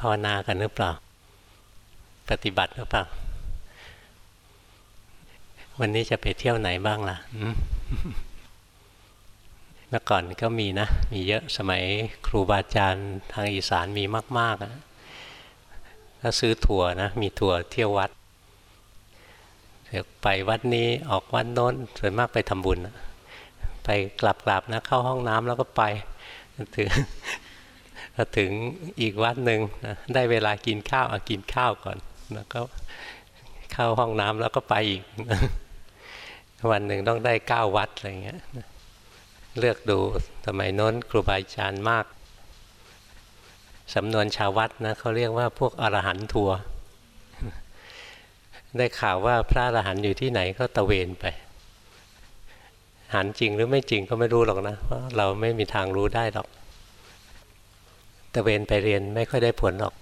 ภาวนากันหรือเปล่า ปฏิบัติหรือเปล่า วันนี้จะไปเที่ยวไหนบ้างล่ะเมื่อก่อนก็มีนะ มีเยอะสมัยครูบาอาจารย์ทางอีสานมีมากๆนะถ้าซื้อถั่วนะ มีถั่วเที่ยววัดไปวัดนี้ออกวัดโน้นส่วนมากไปทำบุญ ไปกลับๆนะ เข้าห้องน้ำแล้วก็ไปถึง พอถึงอีกวัดหนึ่งนะได้เวลากินข้าวอากินข้าวก่อน แล้วก็เข้าห้องน้ำแล้วก็ไปอีก วันหนึ่งต้องได้เก้าวัดอะไรเงี้ยเลือกดูสมัยโน้นครูบาอาจารย์มากสำนวนชาววัดนะเขาเรียกว่าพวกอรหันทัวได้ข่าวว่าพระอรหันต์อยู่ที่ไหนก็ตะเวนไป หันจริงหรือไม่จริงก็ไม่รู้หรอกนะเพราะเราไม่มีทางรู้ได้หรอก ตะเวนไปเรียนไม่ค่อยได้ผลหรอก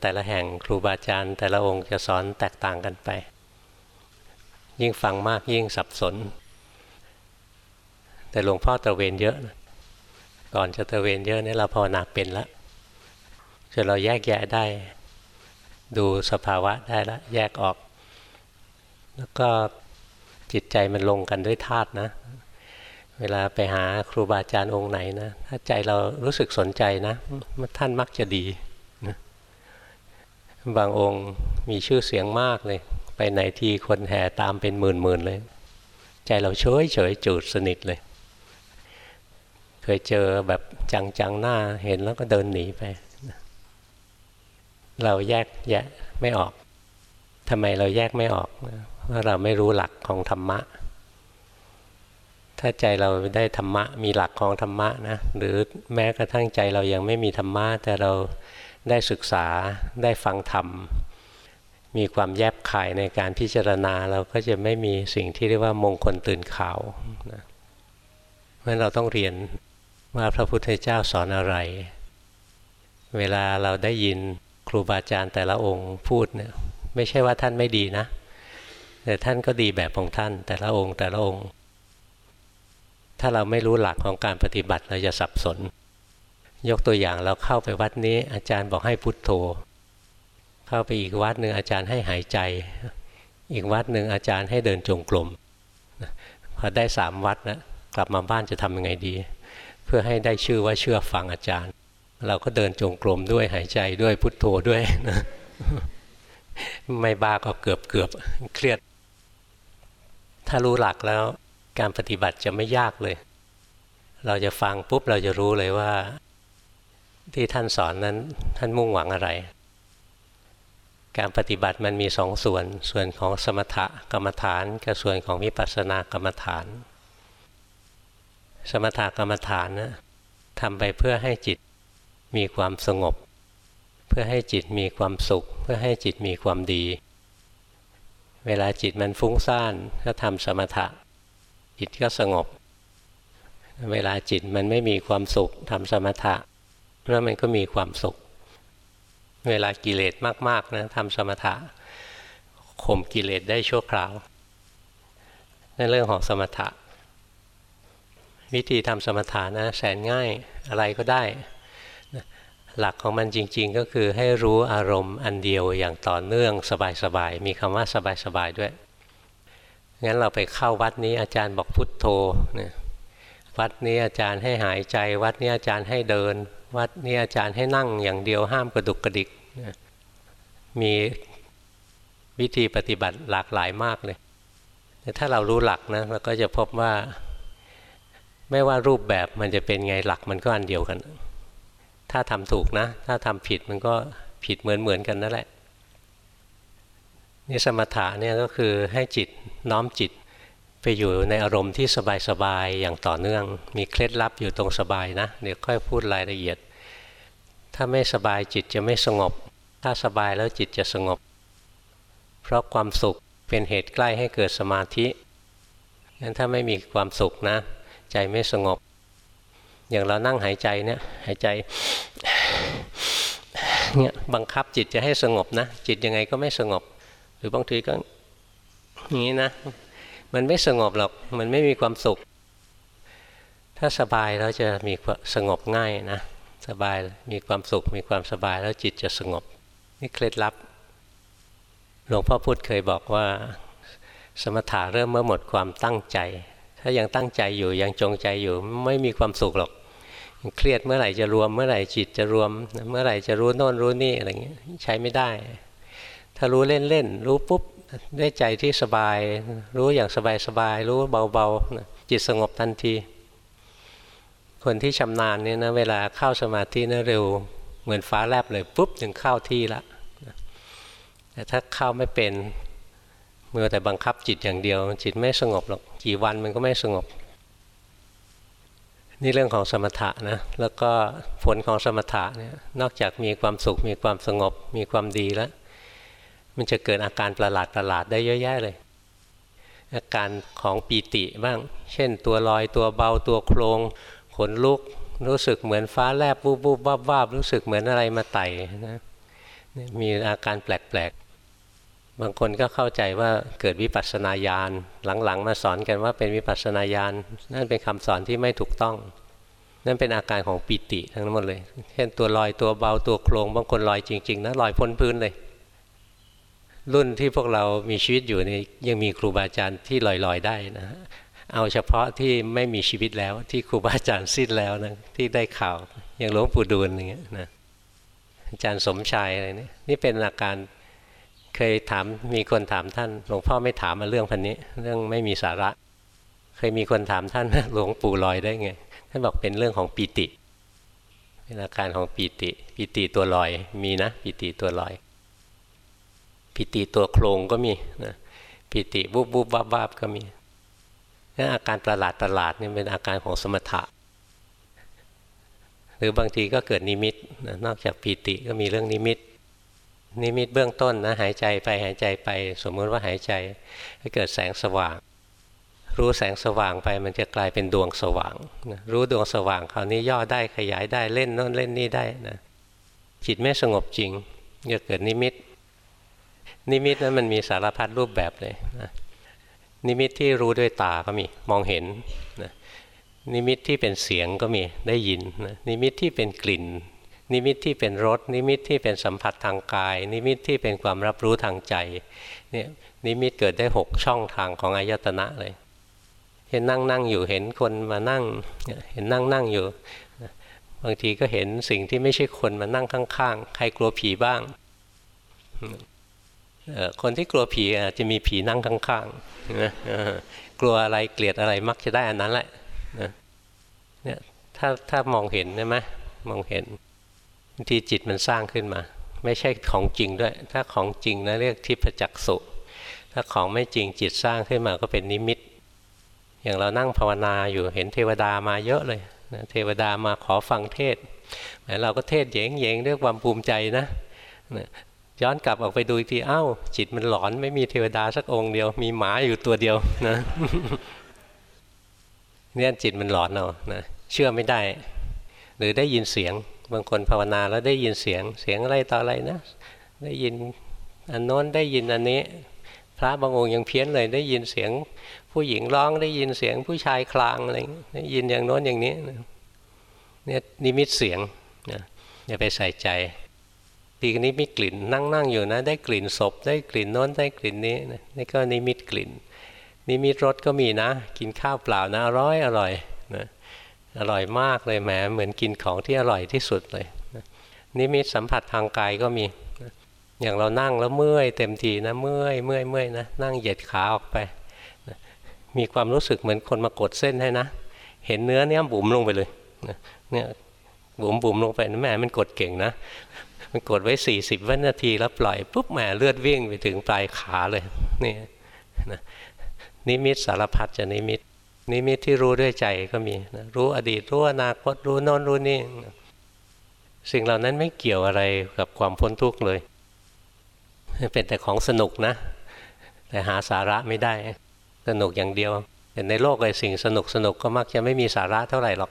แต่ละแห่งครูบาอาจารย์ แต่ละองค์จะสอนแตกต่างกันไป ยิ่งฟังมากยิ่งสับสน แต่หลวงพ่อตะเวนเยอะนะก่อนจะตะเวนเยอะนี่เราภาวนาเป็นแล้วจนเราแยกแยะได้ ดูสภาวะได้แล้วแยกออก แล้วก็จิตใจมันลงกันด้วยธาตุนะ เวลาไปหาครูบาอาจารย์องค์ไหนนะ ถ้าใจเรารู้สึกสนใจนะ ท่านมักจะดีนะบางองค์มีชื่อเสียงมากเลย ไปไหนทีคนแห่ตามเป็นหมื่นๆเลย ใจเราเฉยเฉยจูดสนิทเลย เคยเจอแบบจังๆหน้าเห็นแล้วก็เดินหนีไป เราแยกแยะไม่ออกทำไมเราแยกไม่ออกว่าะเราไม่รู้หลักของธรรมะ ถ้าใจเราได้ธรรมะมีหลักของธรรมะนะหรือแม้กระทั่งใจเรายังไม่มีธรรมะแต่เราได้ศึกษาได้ฟังธรรม มีความแยบคายในการพิจารณาเราก็จะไม่มีสิ่งที่เรียกว่ามงคลตื่นข่าวนะเพราะเราต้องเรียนว่าพระพุทธเจ้าสอนอะไร เวลาเราได้ยินครูบาอาจารย์แต่ละองค์พูดเนี่ยไม่ใช่ว่าท่านไม่ดีนะ แต่ท่านก็ดีแบบของท่านแต่ละองค์แต่ละองค์ ถ้าเราไม่รู้หลักของการปฏิบัติเราจะสับสน ยกตัวอย่างเราเข้าไปวัดนี้ อาจารย์บอกให้พุทโธ เข้าไปอีกวัดหนึ่งอาจารย์ให้หายใจ อีกวัดหนึ่งอาจารย์ให้เดินจงกรมพอได้สามวัดนะกลับมาบ้านจะทำยังไงดี เพื่อให้ได้ชื่อว่าเชื่อฟังอาจารย์ เราก็เดินจงกรมด้วยหายใจด้วยพุทโธด้วยนะไม่บ้าก็เกือบเกือบเครียด ถ้ารู้หลักแล้ว การปฏิบัติจะไม่ยากเลย เราจะฟังปุ๊บเราจะรู้เลยว่า ที่ท่านสอนนั้นท่านมุ่งหวังอะไร การปฏิบัติมันมีสองส่วน ส่วนของสมถกรรมฐานกับส่วนของวิปัสสนากรรมฐาน สมถกรรมฐานนะทำไปเพื่อให้จิตมีความสงบ เพื่อให้จิตมีความสุข เพื่อให้จิตมีความดี เวลาจิตมันฟุ้งซ่านก็ทำสมถะ จิตก็สงบ เวลาจิตมันไม่มีความสุขทำสมถะแล้วมันก็มีความสุข เวลากิเลสมากๆนะทำสมถะข่มกิเลสได้ชั่วคราวนั่นเรื่องของสมถะ วิธีทำสมถะนะแสนง่ายอะไรก็ได้หลักของมันจริงๆก็คือให้รู้อารมณ์อันเดียวอย่างต่อเนื่องสบายๆ มีคำว่าสบายๆด้วย งั้นเราไปเข้าวัดนี้อาจารย์บอกพุทโธเนี่ยวัดนี้อาจารย์ให้หายใจ วัดนี้อาจารย์ให้เดิน วัดนี้อาจารย์ให้นั่งอย่างเดียวห้ามกระดุกกระดิกมีวิธีปฏิบัติหลากหลายมากเลยแต่ถ้าเรารู้หลักนะเราก็จะพบว่าไม่ว่ารูปแบบมันจะเป็นไงหลักมันก็อันเดียวกัน ถ้าทำถูกนะ ถ้าทำผิดมันก็ผิดเหมือนเหมือนกันนั่นแหละ นี่สมถะเนี่ยก็คือให้จิตน้อมจิตไปอยู่ในอารมณ์ที่สบายๆอย่างต่อเนื่อง มีเคล็ดลับอยู่ตรงสบายนะเดี๋ยวค่อยพูดรายละเอียด ถ้าไม่สบายจิตจะไม่สงบ ถ้าสบายแล้วจิตจะสงบ เพราะความสุขเป็นเหตุใกล้ให้เกิดสมาธิงั้นถ้าไม่มีความสุขนะ ใจไม่สงบ อย่างเรานั่งหายใจเนี่ยหายใจเนี่ยบังคับจิตจะให้สงบนะ จิตยังไงก็ไม่สงบ รือบางทีก็อย่างนี้นะ มันไม่สงบหรอก มันไม่มีความสุข ถ้าสบายแล้วจะมีสงบง่ายนะ สบายมีความสุข มีความสบายแล้วจิตจะสงบ นี่เคล็ดลับ หลวงพ่อพุธเคยบอกว่า สมถะเริ่มเมื่อหมดความตั้งใจ ถ้ายังตั้งใจอยู่ยังจงใจอยู่ไม่มีความสุขหรอกเครียดเมื่อไหร่จะรวม เมื่อไหร่จิตจะรวม เมื่อไหร่จะรู้โน่นรู้นี่อะไรเงี้ยใช้ไม่ได้ ถ้ารู้เล่นๆรู้ปุ๊บได้ใจที่สบาย รู้อย่างสบายๆรู้เบาๆจิตสงบทันที คนที่ชำนาญเนี่ยนะเวลาเข้าสมาธินะเร็ว เหมือนฟ้าแลบเลยปุ๊บถึงเข้าที่ละแต่ถ้าเข้าไม่เป็นเมื่อแต่บังคับจิตอย่างเดียว จิตไม่สงบหรอกกี่วันมันก็ไม่สงบ นี่เรื่องของสมถะนะแล้วก็ผลของสมถะเนี่ยนอกจากมีความสุขมีความสงบมีความดีแล้ว มันจะเกิดอาการประหลาดประหลาดได้เยอะแยะเลย อาการของปีติบ้าง เช่น ตัวลอยตัวเบาตัวโครงขนลุก รู้สึกเหมือนฟ้าแลบบูบบูบวาบวาบรู้สึกเหมือนอะไรมาไต่นะมีอาการแปลกๆ บางคนก็เข้าใจว่าเกิดวิปัสสนาญาณหลังๆ มาสอนกันว่าเป็นวิปัสสนาญาณนั่นเป็นคำสอนที่ไม่ถูกต้อง นั่นเป็นอาการของปิติทั้งหมดเลย เช่นตัวลอยตัวเบาตัวโครงบางคนลอยจริง ๆนะลอยพ้นพื้นเลย รุ่นที่พวกเรามีชีวิตอยู่นี่ยังมีครูบาอาจารย์ที่ลอยๆได้นะเอาเฉพาะที่ไม่มีชีวิตแล้วที่ครูบาอาจารย์สิ้นแล้วนะที่ได้ข่าวอย่างหลวงปู่ดูลอย่างเงี้ยนะอาจารย์สมชายอะไรนี่นี่เป็นอาการเคยถามมีคนถามท่าน หลวงพ่อไม่ถามมาเรื่องพันนี้ เรื่องไม่มีสาระ เคยมีคนถามท่านหลวงปู่ลอยได้ไงท่านบอกเป็นเรื่องของปีติ เป็นอาการของปีติปีติตัวลอยมีนะปีติตัวลอย ปีติตัวโครงก็มีนะปีติบุบบุบบ้าบ้าก็มีนั่นอาการประหลาดประหลาดนี่เป็นอาการของสมถะ หรือบางทีก็เกิดนิมิตนอกจากปีติก็มีเรื่องนิมิต นิมิตเบื้องต้นนะหายใจไปหายใจไป สมมติว่าหายใจให้เกิดแสงสว่าง รู้แสงสว่างไปมันจะกลายเป็นดวงสว่างรู้ดวงสว่างคราวนี้ย่อได้ขยายได้เล่นโน้นเล่นนี่ได้นะจิตไม่สงบจริงจะเกิดนิมิต นิมิตนั้นมันมีสารพัดรูปแบบเลยนะนิมิตที่รู้ด้วยตาก็มีมองเห็นนะนิมิตที่เป็นเสียงก็มีได้ยินนะนิมิตที่เป็นกลิ่น นิมิตที่เป็นรสนิมิตที่เป็นสัมผัสทางกาย นิมิตที่เป็นความรับรู้ทางใจเนี่ยนิมิตเกิดได้หกช่องทางของอายตนะเลย เห็นนั่งนั่งอยู่เห็นคนมานั่งเห็นนั่งนั่งอยู่ บางทีก็เห็นสิ่งที่ไม่ใช่คนมานั่งข้าง ๆ ใครกลัวผีบ้าง คนที่กลัวผีอาจจะมีผีนั่งข้างๆกลัวอะไรเกลียดอะไรมักจะได้อันนั้นแหละเนี่ยถ้าถ้ามองเห็นใช่ไหมมองเห็นบางทีจิตมันสร้างขึ้นมา ไม่ใช่ของจริงด้วย ถ้าของจริงนะเรียกทิพจักสุถ้าของไม่จริงจิตสร้างขึ้นมาก็เป็นนิมิต อย่างเรานั่งภาวนาอยู่เห็นเทวดามาเยอะเลยนะเทวดามาขอฟังเทศแเราก็เทศเยงเยงด้วยความภูมิใจนะ ย้อนกลับออกไปดูอีกทีอ้าวจิตมันหลอนไม่มีเทวดาสักองค์เดียว มีหมาอยู่ตัวเดียวนะเนี่ยจิตมันหลอนเอานะเชื่อไม่ได้ หรือได้ยินเสียง บางคนภาวนาแล้วได้ยินเสียงเสียงอะไรต่ออะไรนะ ได้ยินอันโน้นได้ยินอันนี้ พระบางองค์ยังเพี้ยนเลยได้ยินเสียง ผู้หญิงร้องได้ยินเสียงผู้ชายคลางอะไรได้ยินอย่างโน้นอย่างนี้เนี่ยนิมิตเสียงนะอย่าไปใส่ใจ ทีนี้มีกลิ่น นั่งนั่งอยู่นะ ได้กลิ่นศพ ได้กลิ่นโน้นได้กลิ่นนี้นี่ก็นิมิตกลิ่น นิมิตรสก็มีนะ กินข้าวเปล่านะอร่อยอร่อยนะอร่อยมากเลยแหมเหมือนกินของที่อร่อยที่สุดเลยนะนิมิตสัมผัสทางกายก็มีนะอย่างเรานั่งแล้วเมื่อยเต็มทีนะเมื่อยเมื่อยเมื่อยนะนั่งเหยียดขาออกไปนะมีความรู้สึกเหมือนคนมากดเส้นให้นะ เห็นเนื้อเนี้ยบุ๋มลงไปเลยนะเนี่ยบุ๋มบุ๋มลงไปนะแม่มันกดเก่งนะ มันกดไว้สี่สิบวินาทีแล้วปล่อยปุ๊บแหมเลือดวิ่งไปถึงปลายขาเลยนี่นะนิมิตสารพัดจะนิมิต นิมิตที่รู้ด้วยใจก็มีนะรู้อดีตรู้อนาคตรู้โน้นรู้นี่สิ่งเหล่านั้นไม่เกี่ยวอะไรกับความพ้นทุกข์เลย เป็นแต่ของสนุกนะ แต่หาสาระไม่ได้ สนุกอย่างเดียวแต่ในโลกเลยสิ่งสนุกสนุกก็มักจะไม่มีสาระเท่าไหร่หรอก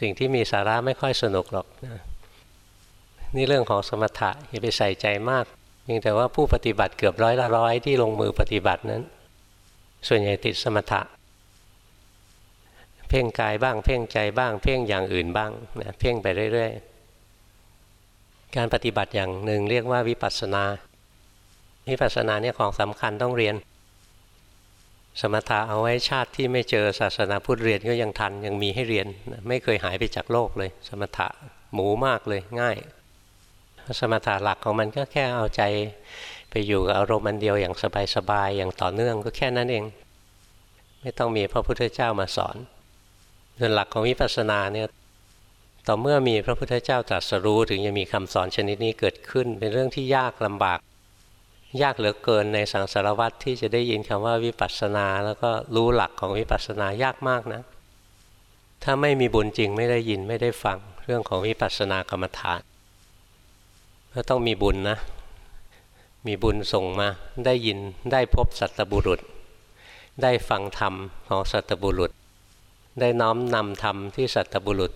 สิ่งที่มีสาระไม่ค่อยสนุกหรอกนี่ นี่เรื่องของสมถะอย่าไปใส่ใจมากเพียงแต่ว่าผู้ปฏิบัติเกือบร้อยละร้อยที่ลงมือปฏิบัตินั้น ส่วนใหญ่ติดสมถะ เพ่งกายบ้าง เพ่งใจบ้าง เพ่งอย่างอื่นบ้างนะเพ่งไปเรื่อย ๆ การปฏิบัติอย่างหนึ่งเรียกว่าวิปัสสนาวิปัสสนาเนี่ยของสำคัญต้องเรียน สมถะเอาไว้ชาติที่ไม่เจอศาสนาพุทธเรียนก็ยังทันยังมีให้เรียน ไม่เคยหายไปจากโลกเลย สมถะหมูมากเลยง่าย สมถะหลักของมันก็แค่เอาใจไปอยู่กับอารมณ์อันเดียวอย่างสบายๆอย่างต่อเนื่องก็แค่นั้นเอง ไม่ต้องมีพระพุทธเจ้ามาสอนส่วนหลักของวิปัสสนาเนี่ยต่อเมื่อมีพระพุทธเจ้าตรัสรู้ถึงจะมีคำสอนชนิดนี้เกิดขึ้น เป็นเรื่องที่ยากลำบาก ยากเหลือเกินในสังสารวัตรที่จะได้ยินคำว่าวิปัสสนา แล้วก็รู้หลักของวิปัสสนายากมากนะ ถ้าไม่มีบุญจริงไม่ได้ยินไม่ได้ฟังเรื่องของวิปัสสนากรรมฐาน ก็ต้องมีบุญนะ มีบุญส่งมา ได้ยินได้พบสัตบุรุษ ได้ฟังธรรมของสัตบุรุษ ได้น้อมนำธรรมที่สัตบุรุษ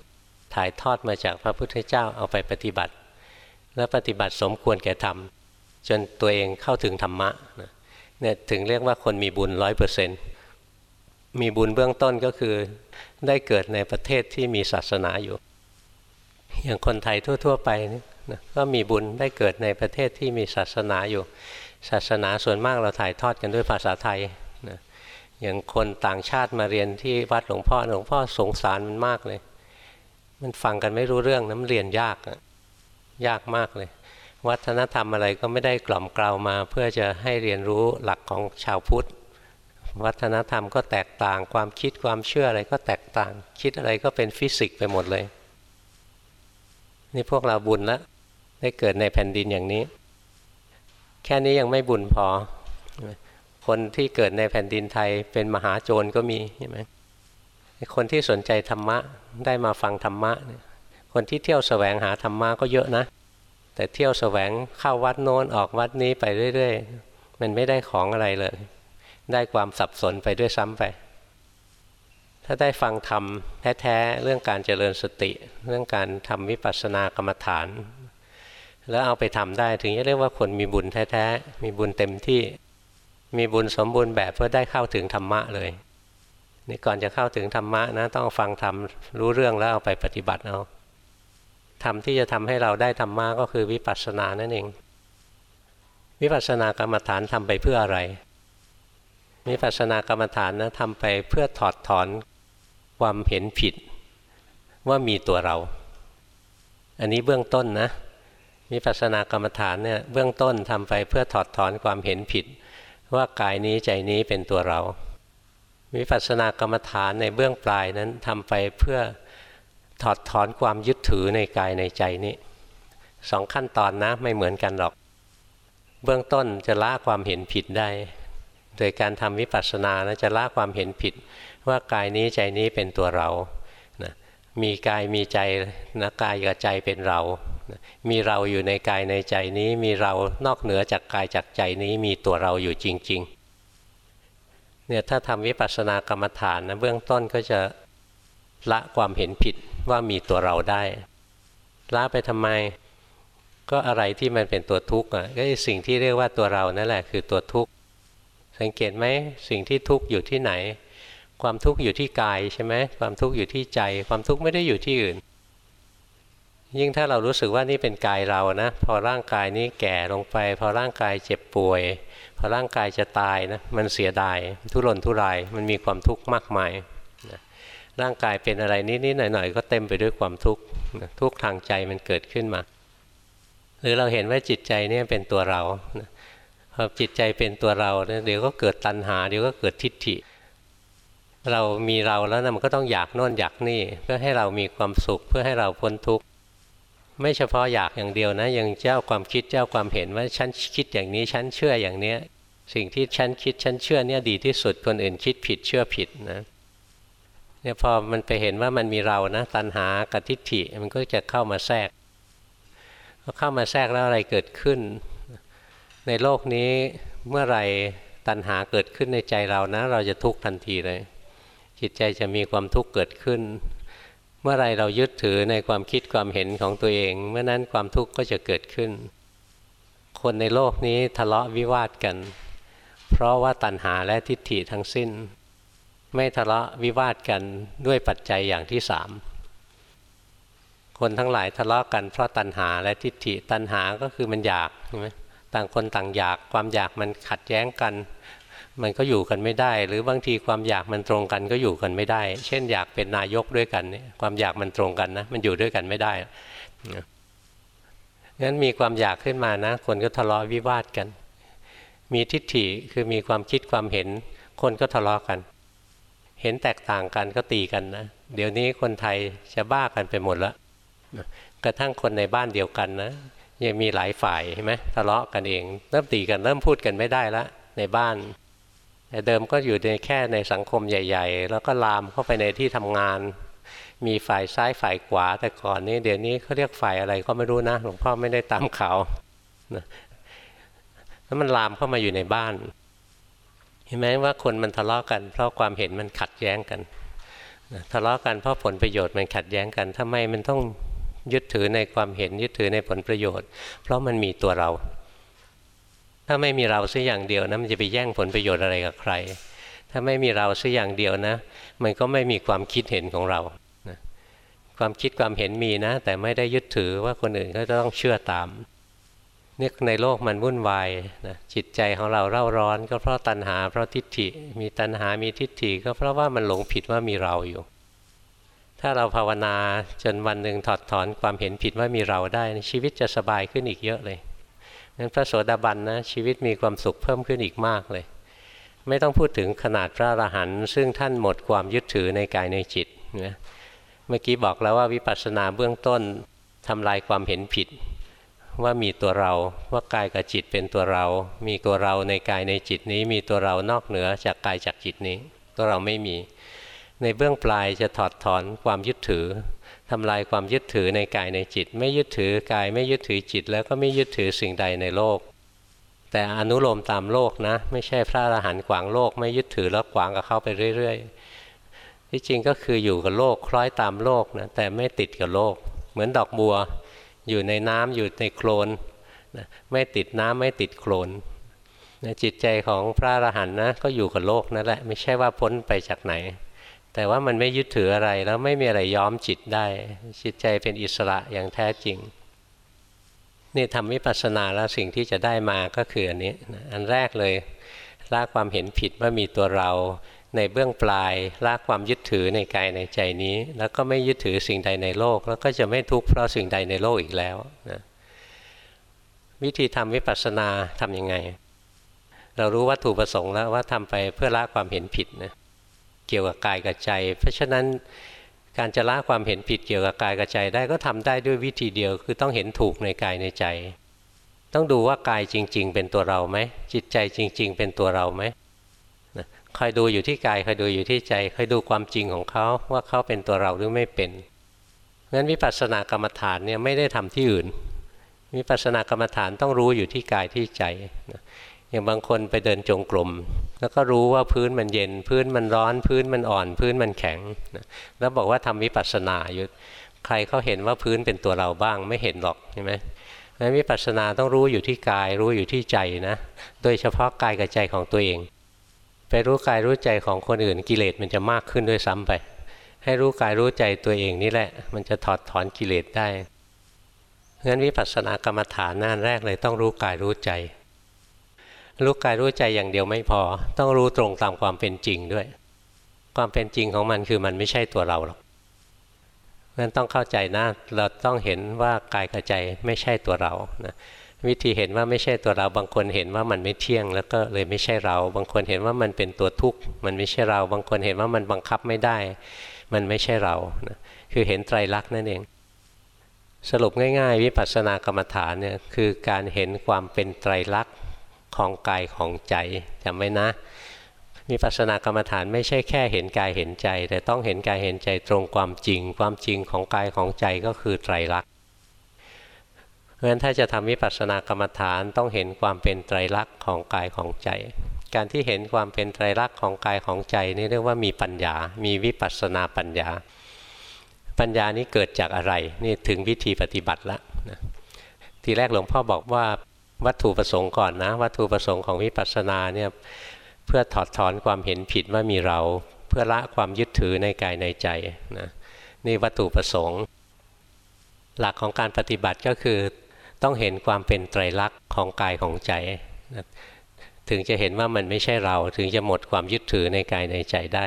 ถ่ายทอดมาจากพระพุทธเจ้าเอาไปปฏิบัติ และปฏิบัติสมควรแก่ธรรม จนตัวเองเข้าถึงธรรมะเนี่ยถึงเรียกว่าคนมีบุญร้อยเปอร์เซ็นต์มีบุญเบื้องต้นก็คือได้เกิดในประเทศที่มีศาสนาอยู่ อย่างคนไทยทั่ว ๆ ไป นะก็มีบุญได้เกิดในประเทศที่มีศาสนาอยู่ ศาสนาส่วนมากเราถ่ายทอดกันด้วยภาษาไทยนะอย่างคนต่างชาติมาเรียนที่วัดหลวงพ่อหลวงพ่อสงสารมันมากเลย มันฟังกันไม่รู้เรื่องน้ำเรียนยากยากมากเลย วัฒนธรรมอะไรก็ไม่ได้กล่อมกล่าวมา เพื่อจะให้เรียนรู้หลักของชาวพุทธวัฒนธรรมก็แตกต่าง ความคิดความเชื่ออะไรก็แตกต่าง คิดอะไรก็เป็นฟิสิกส์ไปหมดเลย นี่พวกเราบุญแล้ว ได้เกิดในแผ่นดินอย่างนี้ แค่นี้ยังไม่บุญพอ คนที่เกิดในแผ่นดินไทยเป็นมหาโจรก็มีใช่ไหมคนที่สนใจธรรมะได้มาฟังธรรมะ คนที่เที่ยวแสวงหาธรรมะก็เยอะนะ แต่เที่ยวแสวงเข้าวัดโน้นออกวัดนี้ไปเรื่อยๆ มันไม่ได้ของอะไรเลย ได้ความสับสนไปด้วยซ้ำไป ถ้าได้ฟังธรรมแท้ๆ เรื่องการเจริญสติ เรื่องการทำวิปัสสนากรรมฐาน แล้วเอาไปทำได้ถึงจะเรียกว่าคนมีบุญแท้ๆ มีบุญเต็มที่ มีบุญสมบูรณ์แบบเพื่อได้เข้าถึงธรรมะเลยนี่ก่อนจะเข้าถึงธรรมะนะต้องฟังธรรมรู้เรื่องแล้วเอาไปปฏิบัติเอาธรรมที่จะทำให้เราได้ธรรมะก็คือวิปัสสนานั่นเอง วิปัสสนากรรมฐานทำไปเพื่ออะไร วิปัสสนากรรมฐานนะทำไปเพื่อถอดถอนความเห็นผิดว่ามีตัวเรา อันนี้เบื้องต้นนะ วิปัสสนากรรมฐานเนี่ยเบื้องต้นทำไปเพื่อถอดถอนความเห็นผิด ว่ากายนี้ใจนี้เป็นตัวเรา วิปัสสนากรรมฐานในเบื้องปลายนั้นทำไปเพื่อถอดถอนความยึดถือในกายในใจนี้สองขั้นตอนนะไม่เหมือนกันหรอก เบื้องต้นจะละความเห็นผิดได้ โดยการทำวิปัสสนานะจะละความเห็นผิด ว่ากายนี้ใจนี้เป็นตัวเรา มีกายมีใจนะกายกับใจเป็นเรา มีเราอยู่ในกายในใจนี้ มีเรานอกเหนือจากกายจากใจนี้มีตัวเราอยู่จริง ๆ เนี่ยถ้าทำวิปัสสนากรรมฐานนะเบื้องต้นก็จะละความเห็นผิดว่ามีตัวเราได้ ละไปทำไมก็อะไรที่มันเป็นตัวทุกข์อะก็สิ่งที่เรียกว่าตัวเรานั่นแหละคือตัวทุกข์สังเกตไหมสิ่งที่ทุกข์อยู่ที่ไหน ความทุกข์อยู่ที่กายใช่ไหมความทุกข์อยู่ที่ใจ ความทุกข์ไม่ได้อยู่ที่อื่น ยิ่งถ้าเรารู้สึกว่านี่เป็นกายเรานะ พอร่างกายนี้แก่ลงไป พอร่างกายเจ็บป่วย พอร่างกายจะตายนะมันเสียดายทุรนทุรายมันมีความทุกข์มากมายนะร่างกายเป็นอะไรนิดๆหน่อยๆก็เต็มไปด้วยความทุกข์ทุกทางใจมันเกิดขึ้นมา หรือเราเห็นว่าจิตใจนี่เป็นตัวเราพอจิตใจเป็นตัวเราเดี๋ยวก็เกิดตัณหา เดี๋ยวก็เกิดทิฏฐิ เรามีเราแล้วนะมันก็ต้องอยากโน่นอยากนี่ เพื่อให้เรามีความสุขเพื่อให้เราพ้นทุกข์ไม่เฉพาะอยากอย่างเดียวนะ ยังเจ้าความคิดเจ้าความเห็นว่าฉันคิดอย่างนี้ฉันเชื่ออย่างเนี้ยสิ่งที่ฉันคิดฉันเชื่อเนี่ยดีที่สุดคนอื่นคิดผิดเชื่อผิดนะเนี่ยพอมันไปเห็นว่ามันมีเรานะตัณหากับทิฏฐิมันก็จะเข้ามาแทรกพอเข้ามาแทรกแล้วอะไรเกิดขึ้น ในโลกนี้เมื่อไรตัณหาเกิดขึ้นในใจเรานะ เราจะทุกข์ทันทีเลย จิตใจจะมีความทุกข์เกิดขึ้น เมื่อไรเรายึดถือในความคิดความเห็นของตัวเอง เมื่อนั้นความทุกข์ก็จะเกิดขึ้น คนในโลกนี้ทะเลาะวิวาทกัน เพราะว่าตัณหาและทิฏฐิทั้งสิ้น ไม่ทะเลาะวิวาทกันด้วยปัจจัยอย่างที่สามคนทั้งหลายทะเลาะกันเพราะตัณหาและทิฏฐิตัณหาก็คือมันอยากใช่ไหมต่างคนต่างอยากความอยากมันขัดแย้งกัน มันก็อยู่กันไม่ได้ หรือบางทีความอยากมันตรงกันก็อยู่กันไม่ได้ เช่นอยากเป็นนายกด้วยกันเนี่ยความอยากมันตรงกันนะมันอยู่ด้วยกันไม่ได้งั้นมีความอยากขึ้นมานะ คนก็ทะเลาะวิวาทกัน มีทิฏฐิคือมีความคิดความเห็น คนก็ทะเลาะกัน เห็นแตกต่างกันก็ตีกันนะเดี๋ยวนี้คนไทยจะบ้ากันไปหมดแล้วกระทั่งคนในบ้านเดียวกันนะยังมีหลายฝ่ายใช่ไหมทะเลาะกันเอง เริ่มตีกันเริ่มพูดกันไม่ได้ละในบ้าน แต่เดิมก็อยู่ในแค่ในสังคมใหญ่ ๆ แล้วก็ลามเข้าไปในที่ทำงาน มีฝ่ายซ้ายฝ่ายขวาแต่ก่อนนี้ เดี๋ยวนี้เขาเรียกฝ่ายอะไรก็ไม่รู้นะหลวงพ่อไม่ได้ตามข่าวนะแล้วมันลามเข้ามาอยู่ในบ้าน เห็นไหมว่าคนมันทะเลาะกัน เพราะความเห็นมันขัดแย้งกันทะเลาะกันเพราะผลประโยชน์มันขัดแย้งกันทำไมมันต้องยึดถือในความเห็นยึดถือในผลประโยชน์ เพราะมันมีตัวเรา ถ้าไม่มีเราสักอย่างเดียวนะมันจะไปแย่งผลประโยชน์อะไรกับใคร ถ้าไม่มีเราสักอย่างเดียวนะ มันก็ไม่มีความคิดเห็นของเรานะความคิดความเห็นมีนะ แต่ไม่ได้ยึดถือว่าคนอื่นก็ต้องเชื่อตามเนี่ยในโลกมันวุ่นวายนะจิตใจของเราเร่าร้อน ก็เพราะตัณหาเพราะทิฏฐิ มีตัณหามีทิฏฐิ ก็เพราะว่ามันหลงผิดว่ามีเราอยู่ ถ้าเราภาวนาจนวันหนึ่งถอดถอนความเห็นผิดว่ามีเราได้ชีวิตจะสบายขึ้นอีกเยอะเลย นั้นพระโสดาบันนะชีวิตมีความสุขเพิ่มขึ้นอีกมากเลย ไม่ต้องพูดถึงขนาดพระอรหันต์ซึ่งท่านหมดความยึดถือในกายในจิตนะเมื่อกี้บอกแล้วว่าวิปัสสนาเบื้องต้นทำลายความเห็นผิด ว่ามีตัวเราว่ากายกับจิตเป็นตัวเรา มีตัวเราในกายในจิตนี้ มีตัวเรานอกเหนือจากกายจากจิตนี้ ตัวเราไม่มี ในเบื้องปลายจะถอดถอนความยึดถือ ทำลายความยึดถือในกายในจิต ไม่ยึดถือกายไม่ยึดถือจิต แล้วก็ไม่ยึดถือสิ่งใดในโลก แต่อนุโลมตามโลกนะ ไม่ใช่พระอรหันต์ขวางโลก ไม่ยึดถือแล้วขวางกับเข้าไปเรื่อยๆ ที่จริงก็คืออยู่กับโลกคล้อยตามโลกนะแต่ไม่ติดกับโลก เหมือนดอกบัว อยู่ในน้ำอยู่ในโคลนนะไม่ติดน้ำไม่ติดโคลนนะจิตใจของพระอรหันต์นะก็อยู่กับโลกนั่นแหละไม่ใช่ว่าพ้นไปจากไหน แต่ว่ามันไม่ยึดถืออะไรแล้วไม่มีอะไรย้อมจิตได้จิตใจเป็นอิสระอย่างแท้จริงนี่ทำวิปัสสนาแล้วสิ่งที่จะได้มาก็คืออันนี้อันแรกเลยละความเห็นผิดว่ามีตัวเราในเบื้องปลายละความยึดถือในกายในใจนี้ แล้วก็ไม่ยึดถือสิ่งใดในโลก แล้วก็จะไม่ทุกข์เพราะสิ่งใดในโลกอีกแล้วนะวิธีทำวิปัสสนาทำยังไง เรารู้วัตถุประสงค์แล้วว่าทำไปเพื่อละความเห็นผิดนะ เกี่ยวกับกายกับใจ เพราะฉะนั้นการจะละความเห็นผิดเกี่ยวกับกายกับใจได้ก็ทำได้ด้วยวิธีเดียว คือต้องเห็นถูกในกายในใจ ต้องดูว่ากายจริง ๆ เป็นตัวเราไหมจิตใจจริง ๆ เป็นตัวเราไหมคอยดูอยู่ที่กายคอยดูอยู่ที่ใจคอยดูความจริงของเขาว่าเขาเป็นตัวเราหรือไม่เป็นงั้นวิปัสสนากรรมฐานเนี่ยไม่ได้ทำที่อื่นวิปัสสนากรรมฐานต้องรู้อยู่ที่กายที่ใจ อย่างบางคนไปเดินจงกรมแล้วก็รู้ว่าพื้นมันเย็น พื้นมันร้อน พื้นมันอ่อน พื้นมันแข็งแล้วบอกว่าทำวิปัสสนาอยู่ใครเขาเห็นว่าพื้นเป็นตัวเราบ้างไม่เห็นหรอกใช่ไหมนั้นวิปัสสนาต้องรู้อยู่ที่กาย รู้อยู่ที่ใจนะ โดยเฉพาะกายกับใจของตัวเอง ไปรู้กายรู้ใจของคนอื่นกิเลสมันจะมากขึ้นด้วยซ้ำไป ให้รู้กายรู้ใจตัวเองนี่แหละ มันจะถอดถอนกิเลสได้งั้นวิปัสสนากรรมฐานหน้าแรกเลยต้องรู้กายรู้ใจ รู้กายรู้ใจอย่างเดียวไม่พอ ต้องรู้ตรงตามความเป็นจริงด้วย ความเป็นจริงของมันคือมันไม่ใช่ตัวเราหรอกนั้นต้องเข้าใจนะเราต้องเห็นว่ากายกับใจไม่ใช่ตัวเรานะวิธีเห็นว่าไม่ใช่ตัวเรา บางคนเห็นว่ามันไม่เที่ยง แล้วก็เลยไม่ใช่เรา บางคนเห็นว่ามันเป็นตัวทุกข์มันไม่ใช่เรา บางคนเห็นว่ามันบังคับไม่ได้ มันไม่ใช่เรานะคือเห็นไตรลักษณ์นั่นเอง สรุปง่าย ๆ วิปัสสนากรรมฐานเนี่ยคือการเห็นความเป็นไตรลักษณ์ ของกายของใจจำไว้นะมีปัสนากรรมฐานไม่ใช่แค่เห็นกายเห็นใจ แต่ต้องเห็นกายเห็นใจตรงความจริง ความจริงของกายของใจก็คือไตรลักษณ์เพราะฉะนั้นถ้าจะทำวิปัสสนากรรมฐานต้องเห็นความเป็นไตรลักษณ์ของกายของใจ การที่เห็นความเป็นไตรลักษณ์ของกายของใจนี่เรียกว่ามีปัญญา มีวิปัสสนาปัญญา ปัญญานี้เกิดจากอะไร นี่ถึงวิธีปฏิบัติแล้วนะทีแรกหลวงพ่อบอกว่า วัตถุประสงค์ก่อนนะ วัตถุประสงค์ของวิปัสสนาเนี่ยเพื่อถอดถอนความเห็นผิดว่ามีเรา เพื่อละความยึดถือในกายในใจนะนี่วัตถุประสงค์ หลักของการปฏิบัติก็คือต้องเห็นความเป็นไตรลักษณ์ของกายของใจนะถึงจะเห็นว่ามันไม่ใช่เราถึงจะหมดความยึดถือในกายในใจได้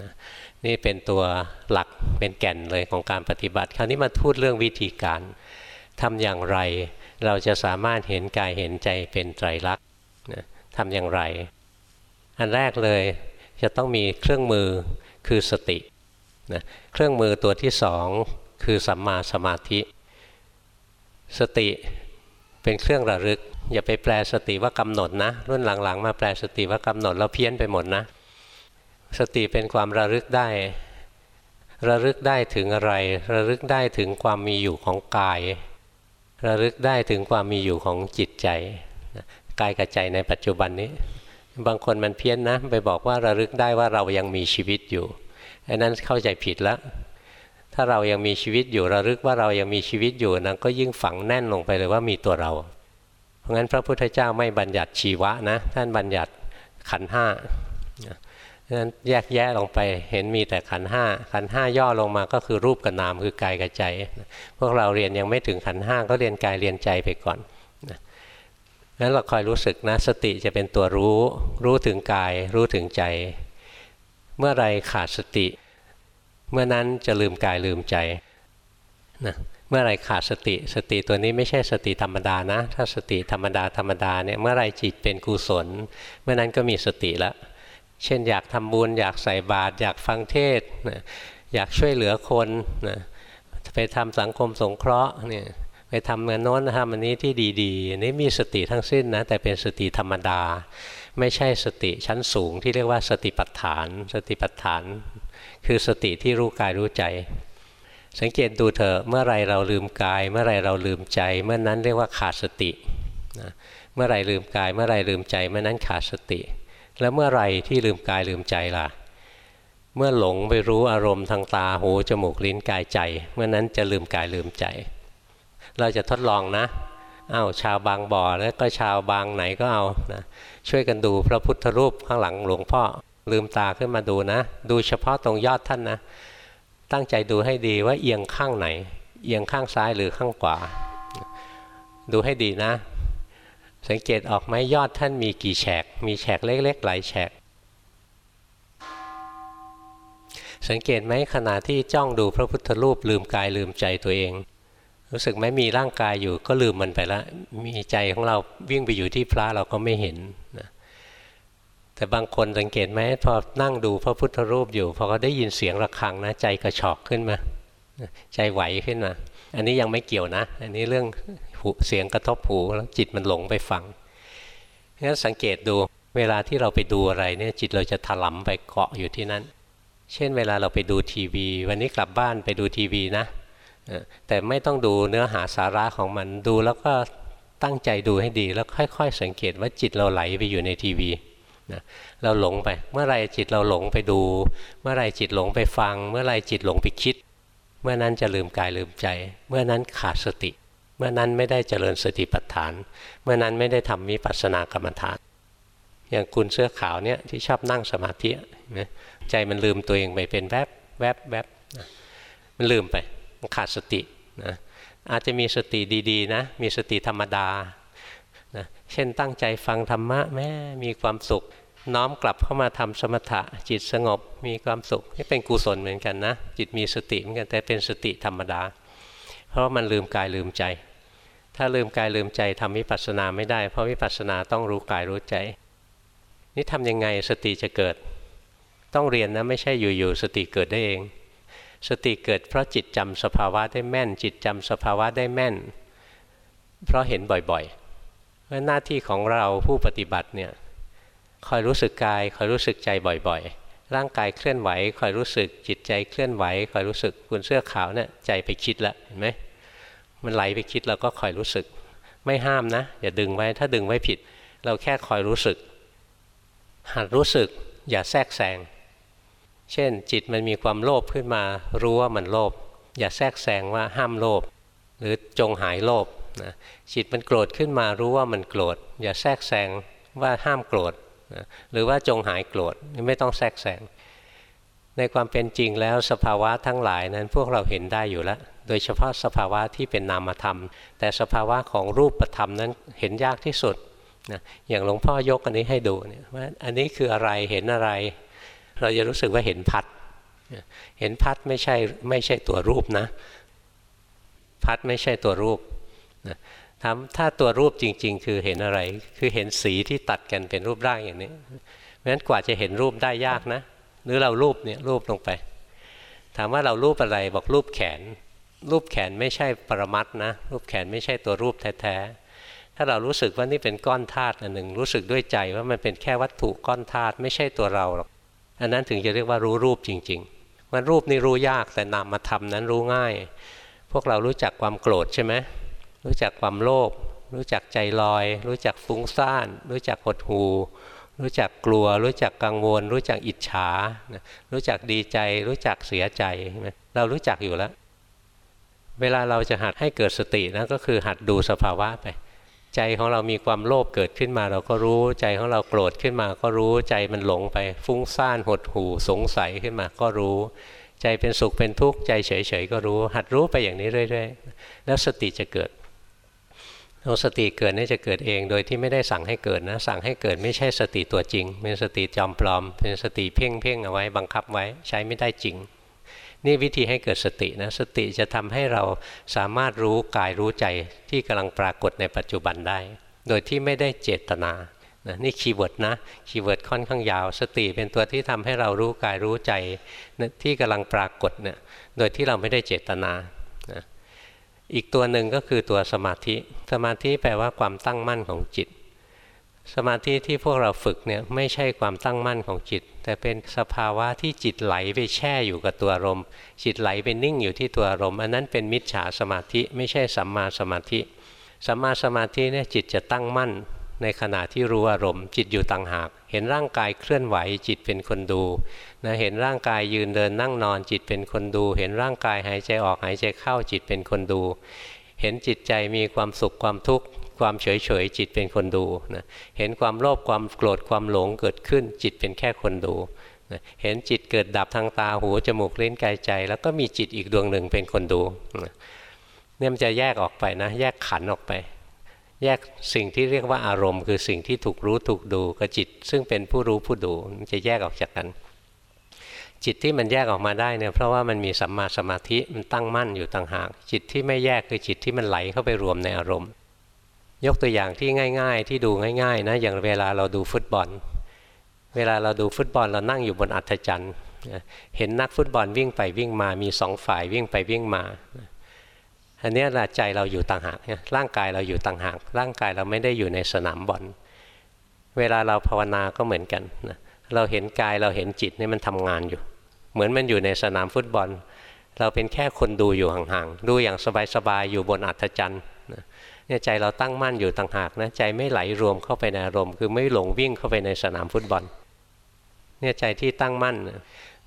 นะนี่เป็นตัวหลักเป็นแก่นเลยของการปฏิบัติ คราวนี้มาพูดเรื่องวิธีการทำอย่างไร เราจะสามารถเห็นกายเห็นใจเป็นไตรลักษณ์ทำอย่างไร อันแรกเลยจะต้องมีเครื่องมือคือสตินะเครื่องมือตัวที่สองคือสัมมาสมาธิ สติเป็นเครื่องระลึก อย่าไปแปลสติว่ากำหนดนะ รุ่นหลังๆ มาแปลสติว่ากำหนดแล้วเพี้ยนไปหมดนะ สติเป็นความระลึกได้ ระลึกได้ถึงอะไร ระลึกได้ถึงความมีอยู่ของกาย ระลึกได้ถึงความมีอยู่ของจิตใจกายกับใจในปัจจุบันนี้ บางคนมันเพี้ยนนะ ไปบอกว่าระลึกได้ว่าเรายังมีชีวิตอยู่อันนั้นเข้าใจผิดแล้ว ถ้าเรายังมีชีวิตอยู่ระลึกว่าเรายังมีชีวิตอยู่นั้นก็ยิ่งฝังแน่นลงไปเลยว่ามีตัวเรา เพราะงั้นพระพุทธเจ้าไม่บัญญัติชีวะนะ ท่านบัญญัติขันห้า นั้นแยกแยะลงไปเห็นมีแต่ขันห้าขันห้าย่อลงมาก็คือรูปกับนามคือกายกับใจ พวกเราเรียนยังไม่ถึงขันห้าก็เรียนกายเรียนใจไปก่อนนั้นเราคอยรู้สึกนะสติจะเป็นตัวรู้ รู้ถึงกาย รู้ถึงใจ เมื่อไรขาดสติ เมื่อนั้นจะลืมกายลืมใจนะเมื่อไรขาดสติ สติตัวนี้ไม่ใช่สติธรรมดานะ ถ้าสติธรรมดาธรรมดาเนี่ยเมื่อไรจิตเป็นกุศล เมื่อนั้นก็มีสติแล้ว เช่นอยากทำบุญอยากใส่บาตรอยากฟังเทศนะอยากช่วยเหลือคนนะไปทำสังคมสงเคราะห์เนี่ยไปทำเงินโน้นทำอันนี้ที่ดีๆนี่มีสติทั้งสิ้นนะแต่เป็นสติธรรมดา ไม่ใช่สติชั้นสูงที่เรียกว่าสติปัฏฐาน สติปัฏฐาน คือสติที่รู้กายรู้ใจ สังเกตดูเถอะเมื่อไรเราลืมกาย เมื่อไรเราลืมใจ เมื่อนั้นเรียกว่าขาดสตินะเมื่อไรลืมกาย เมื่อไรลืมใจ เมื่อนั้นขาดสติ แล้วเมื่อไรที่ลืมกายลืมใจล่ะ เมื่อหลงไปรู้อารมณ์ทางตาหูจมูกลิ้นกายใจ เมื่อนั้นจะลืมกายลืมใจ เราจะทดลองนะอา้าวชาวบางบ่อแล้วก็ชาวบางไหนก็เอานะช่วยกันดูพระพุทธรูปข้างหลังหลวงพ่อลืมตาขึ้นมาดูนะ ดูเฉพาะตรงยอดท่านนะ ตั้งใจดูให้ดีว่าเอียงข้างไหน เอียงข้างซ้ายหรือข้างขวาดูให้ดีนะ สังเกตออกไหมยอดท่านมีกี่แฉก มีแฉกเล็กๆหลายแฉก สังเกตไหมขณะที่จ้องดูพระพุทธรูปลืมกายลืมใจตัวเอง รู้สึกไหมมีร่างกายอยู่ก็ลืมมันไปแล้วมีใจของเราวิ่งไปอยู่ที่พระเราก็ไม่เห็นนะแต่บางคนสังเกตไหมพอนั่งดูพระพุทธรูปอยู่พอเขาได้ยินเสียงระฆังนะใจกระชอกขึ้นมา ใจไหวขึ้นมา อันนี้ยังไม่เกี่ยวนะ อันนี้เรื่อง เสียงกระทบหูแล้วจิตมันหลงไปฟังงั้นสังเกตดูเวลาที่เราไปดูอะไรเนี่ยจิตเราจะถลำไปเกาะอยู่ที่นั่นเช่นเวลาเราไปดูทีวี วันนี้กลับบ้านไปดูทีวีนะแต่ไม่ต้องดูเนื้อหาสาระของมันดูแล้วก็ตั้งใจดูให้ดีแล้วค่อยๆ สังเกตว่าจิตเราไหลไปอยู่ในทีวีนะเราหลงไป เมื่อไรจิตเราหลงไปดู เมื่อไรจิตหลงไปฟัง เมื่อไรจิตหลงไปคิด เมื่อนั้นจะลืมกายลืมใจ เมื่อนั้นขาดสติ เมื่อนั้นไม่ได้เจริญสติปัฏฐาน เมื่อนั้นไม่ได้ทำมิปัสสนากรรมฐาน อย่างคุณเสื้อขาวเนี่ยที่ชอบนั่งสมาธิใจมันลืมตัวเองไปเป็นแวบแวบแวบมันลืมไปมันขาดสตินะอาจจะมีสติดีๆนะมีสติธรรมดานะเช่นตั้งใจฟังธรรมะแม่มีความสุข น้อมกลับเข้ามาทำสมถะจิตสงบมีความสุขนี่เป็นกุศลเหมือนกันนะ จิตมีสติเหมือนกันแต่เป็นสติธรรมดา เพราะมันลืมกายลืมใจ ถ้าลืมกายลืมใจทำวิปัสสนาไม่ได้ เพราะวิปัสสนาต้องรู้กายรู้ใจ นี่ทำยังไงสติจะเกิด ต้องเรียนนะไม่ใช่อยู่ๆสติเกิดได้เอง สติเกิดเพราะจิตจำสภาวะได้แม่น จิตจำสภาวะได้แม่น เพราะเห็นบ่อยๆเพราะหน้าที่ของเราผู้ปฏิบัติเนี่ยคอยรู้สึกกายคอยรู้สึกใจบ่อยๆ ร่างกายเคลื่อนไหวคอยรู้สึกจิตใจเคลื่อนไหวคอยรู้สึกคุณเสื้อขาวเนี่ยใจไปคิดล้วเห็นไหม มันไหลไปคิดเราก็คอยรู้สึก ไม่ห้ามนะอย่าดึงไว้ถ้าดึงไว้ผิด เราแค่คอยรู้สึก หัดรู้สึกอย่าแทรกแซงเช่น จิตมันมีความโลภขึ้นมารู้ว่ามันโลภอย่าแทรกแซงว่าห้ามโลภหรือจงหายโลภนะจิตมันโกรธขึ้นมารู้ว่ามันโกรธอย่าแทรกแซงว่าห้ามโกรธนะหรือว่าจงหายโกรธไม่ต้องแทรกแซง ในความเป็นจริงแล้วสภาวะทั้งหลายนั้นพวกเราเห็นได้อยู่แล้ว โดยเฉพาะสภาวะที่เป็นนามธรรม แต่สภาวะของรูปธรรมนั้นเห็นยากที่สุดนะอย่างหลวงพ่อยกอันนี้ให้ดูเนี่ยว่าอันนี้คืออะไรเห็นอะไร เราจะรู้สึกว่าเห็นพัด เห็นพัดไม่ใช่ไม่ใช่ตัวรูปนะ พัดไม่ใช่ตัวรูปนะถ้าตัวรูปจริง ๆ คือเห็นอะไร คือเห็นสีที่ตัดกันเป็นรูปร่างอย่างนี้เพราะฉะนั้นกว่าจะเห็นรูปได้ยากนะ หรือเรารูปเนี่ยรูปลงไป ถามว่าเรารูปอะไรบอกรูปแขน รูปแขนไม่ใช่ปรมัตนะ รูปแขนไม่ใช่ตัวรูปแท้ๆถ้าเรารู้สึกว่านี่เป็นก้อนธาตุอันหนึ่งรู้สึกด้วยใจว่ามันเป็นแค่วัตถุก้อนธาตุไม่ใช่ตัวเราหรอกอันนั้นถึงจะเรียกว่ารู้รูปจริงๆมันรูปนี่รู้ยากแต่นามธรรมนั้นรู้ง่าย พวกเรารู้จักความโกรธใช่ไหมรู้จักความโลภรู้จักใจลอย รู้จักฟุ้งซ่าน รู้จักหดหู รู้จักกลัว รู้จักกังวล รู้จักอิจฉา รู้จักดีใจ รู้จักเสียใจเรารู้จักอยู่แล้ว เวลาเราจะหัดให้เกิดสตินะก็คือหัดดูสภาวะไป ใจของเรามีความโลภเกิดขึ้นมาเราก็รู้ ใจของเราโกรธขึ้นมาก็รู้ใจมันหลงไป ฟุ้งซ่านหดหู่สงสัยขึ้นมาก็รู้ ใจเป็นสุขเป็นทุกข์ใจเฉยๆก็รู้ หัดรู้ไปอย่างนี้เรื่อย ๆ แล้วสติจะเกิด เอาสติเกิดนี่จะเกิดเองโดยที่ไม่ได้สั่งให้เกิดนะ สั่งให้เกิดไม่ใช่สติตัวจริง เป็นสติจอมปลอม เป็นสติเพ่งเพ่งเอาไว้บังคับไว้ใช้ไม่ได้จริง นี่วิธีให้เกิดสตินะสติจะทำให้เราสามารถรู้กายรู้ใจที่กำลังปรากฏในปัจจุบันได้ โดยที่ไม่ได้เจตนานะนี่ keyword นะ keyword ค่อนข้างยาว สติเป็นตัวที่ทำให้เรารู้กายรู้ใจที่กำลังปรากฏเนี่ยโดยที่เราไม่ได้เจตนา อีกตัวหนึ่งก็คือตัวสมาธิ สมาธิแปลว่าความตั้งมั่นของจิต สมาธิที่พวกเราฝึกเนี่ยไม่ใช่ความตั้งมั่นของจิต แต่เป็นสภาวะที่จิตไหลไปแช่อยู่กับตัวอารมณ์ จิตไหลไปนิ่งอยู่ที่ตัวอารมณ์อันนั้นเป็นมิจฉาสมาธิไม่ใช่สัมมาสมาธิ สัมมาสมาธิเนี่ยจิตจะตั้งมั่น ในขณะที่รู้อารมณ์จิตอยู่ต่างหาก เห็นร่างกายเคลื่อนไหวจิตเป็นคนดูนะเห็นร่างกายยืนเดินนั่งนอนจิตเป็นคนดู เห็นร่างกายหายใจออกหายใจเข้าจิตเป็นคนดู เห็นจิตใจมีความสุขความทุกข์ความเฉยเฉยจิตเป็นคนดูนะเห็นความโลภความโกรธความหลงเกิดขึ้น จิตเป็นแค่คนดูนะเห็นจิตเกิดดับทางตาหูจมูกลิ้นกายใจ แล้วก็มีจิตอีกดวงหนึ่งเป็นคนดูเนี่ยมันจะแยกออกไปนะ แยกขันออกไป แยกสิ่งที่เรียกว่าอารมณ์ คือสิ่งที่ถูกรู้ถูกดูกับจิต ซึ่งเป็นผู้รู้ผู้ดูมันจะแยกออกจากกัน จิตที่มันแยกออกมาได้เนี่ยเพราะว่ามันมีสัมมาสมาธิมันตั้งมั่นอยู่ต่างหาก จิตที่ไม่แยกคือจิตที่มันไหลเข้าไปรวมในอารมณ์ ยกตัวอย่างที่ง่าย ๆ ที่ดูง่ายๆนะอย่างเวลาเราดูฟุตบอล เวลาเราดูฟุตบอลเรานั่งอยู่บนอัฐจันทร์เห็นนักฟุตบอลวิ่งไปวิ่งมามีสองฝ่ายวิ่งไปวิ่งมา อันนี้ละใจเราอยู่ต่างหากร่างกายเราอยู่ต่างหาก ร่างกายเราไม่ได้อยู่ในสนามบอลเวลาเราภาวนาก็เหมือนกันเราเห็นกายเราเห็นจิตนี่มันทำงานอยู่ เหมือนมันอยู่ในสนามฟุตบอล เราเป็นแค่คนดูอยู่ห่างๆดูอย่างสบายๆอยู่บนอัฐจันทร์เนี่ยใจเราตั้งมั่นอยู่ต่างหากนะใจไม่ไหลรวมเข้าไปในอารมณ์คือไม่หลงวิ่งเข้าไปในสนามฟุตบอลเนี่ยใจที่ตั้งมั่น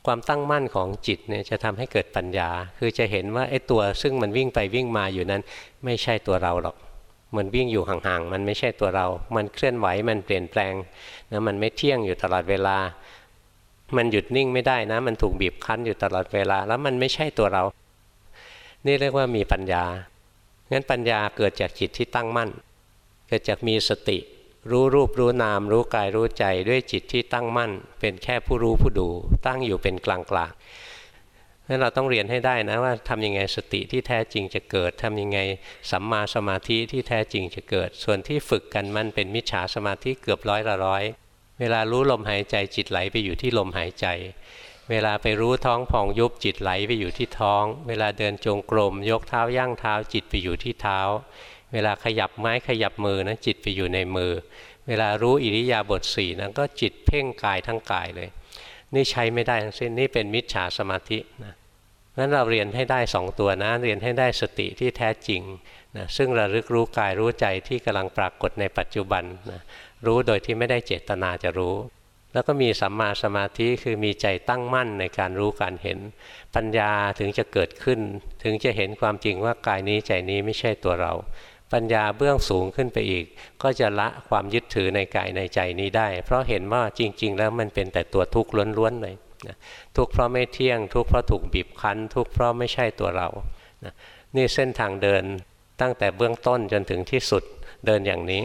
ความตั้งมั่นของจิตเนี่ยจะทำให้เกิดปัญญา คือจะเห็นว่าไอ้ตัวซึ่งมันวิ่งไปวิ่งมาอยู่นั้น ไม่ใช่ตัวเราหรอก มันวิ่งอยู่ห่างๆ มันไม่ใช่ตัวเรา มันเคลื่อนไหว มันเปลี่ยนแปลงนะมันไม่เที่ยงอยู่ตลอดเวลา มันหยุดนิ่งไม่ได้นะ มันถูกบีบคั้นอยู่ตลอดเวลา แล้วมันไม่ใช่ตัวเรา นี่เรียกว่ามีปัญญา งั้นปัญญาเกิดจากจิตที่ตั้งมั่น เกิดจากมีสติ รู้รูปรู้นาม รู้กายรู้ใจด้วยจิตที่ตั้งมั่น เป็นแค่ผู้รู้ผู้ดู ตั้งอยู่เป็นกลางกลางนั้นเราต้องเรียนให้ได้นะว่าทำยังไงสติที่แท้จริงจะเกิดทำยังไงสัมมาสมาธิที่แท้จริงจะเกิด ส่วนที่ฝึกกันมันเป็นมิจฉาสมาธิเกือบร้อยละร้อยเวลารู้ลมหายใจจิตไหลไปอยู่ที่ลมหายใจ เวลาไปรู้ท้องพองยุบจิตไหลไปอยู่ที่ท้อง เวลาเดินจงกรมยกเท้าย่างเท้าจิตไปอยู่ที่เท้า เวลาขยับไม้ขยับมือนะจิตไปอยู่ในมือ เวลารู้อิริยาบถสี่นั้นก็จิตเพ่งกายทั้งกายเลย นี่ใช้ไม่ได้ทั้งสิ้นนี่เป็นมิจฉาสมาธินะงั้นเราเรียนให้ได้สองตัวนะเรียนให้ได้สติที่แท้จริงนะซึ่งระลึกรู้กายรู้ใจที่กำลังปรากฏในปัจจุบันนะรู้โดยที่ไม่ได้เจตนาจะรู้ แล้วก็มีสัมมาสมาธิคือมีใจตั้งมั่นในการรู้การเห็น ปัญญาถึงจะเกิดขึ้น ถึงจะเห็นความจริงว่ากายนี้ใจนี้ไม่ใช่ตัวเรา ปัญญาเบื้องสูงขึ้นไปอีก ก็จะละความยึดถือในกายในใจนี้ได้ เพราะเห็นว่าจริง ๆ แล้วมันเป็นแต่ตัวทุกข์ล้วนๆเลยทุกข์เพราะไม่เที่ยง ทุกข์เพราะถูกบีบคั้น ทุกข์เพราะไม่ใช่ตัวเรานะนี่เส้นทางเดินตั้งแต่เบื้องต้นจนถึงที่สุดเดินอย่างนี้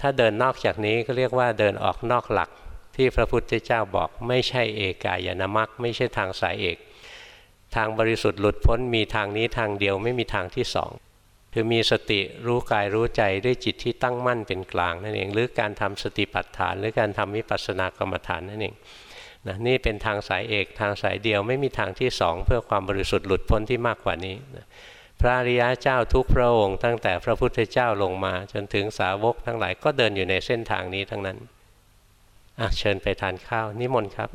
ถ้าเดินนอกจากนี้ก็เรียกว่าเดินออกนอกหลักที่พระพุทธเจ้าบอกไม่ใช่เอกายนามัคไม่ใช่ทางสายเอก ทางบริสุทธิ์หลุดพ้นมีทางนี้ทางเดียวไม่มีทางที่สอง คือมีสติรู้กายรู้ใจด้วยจิตที่ตั้งมั่นเป็นกลางนั่นเองหรือการทำสติปัฏฐาน หรือการทำวิปัสสนากรรมฐานนั่นเองนะนี่เป็นทางสายเอกทางสายเดียวไม่มีทางที่สองเพื่อความบริสุทธิ์หลุดพ้นที่มากกว่านี้นะพระอริยะเจ้าทุกพระองค์ ตั้งแต่พระพุทธเจ้าลงมา จนถึงสาวกทั้งหลายก็เดินอยู่ในเส้นทางนี้ทั้งนั้นอะเชิญไปทานข้าวนิมนต์ครับ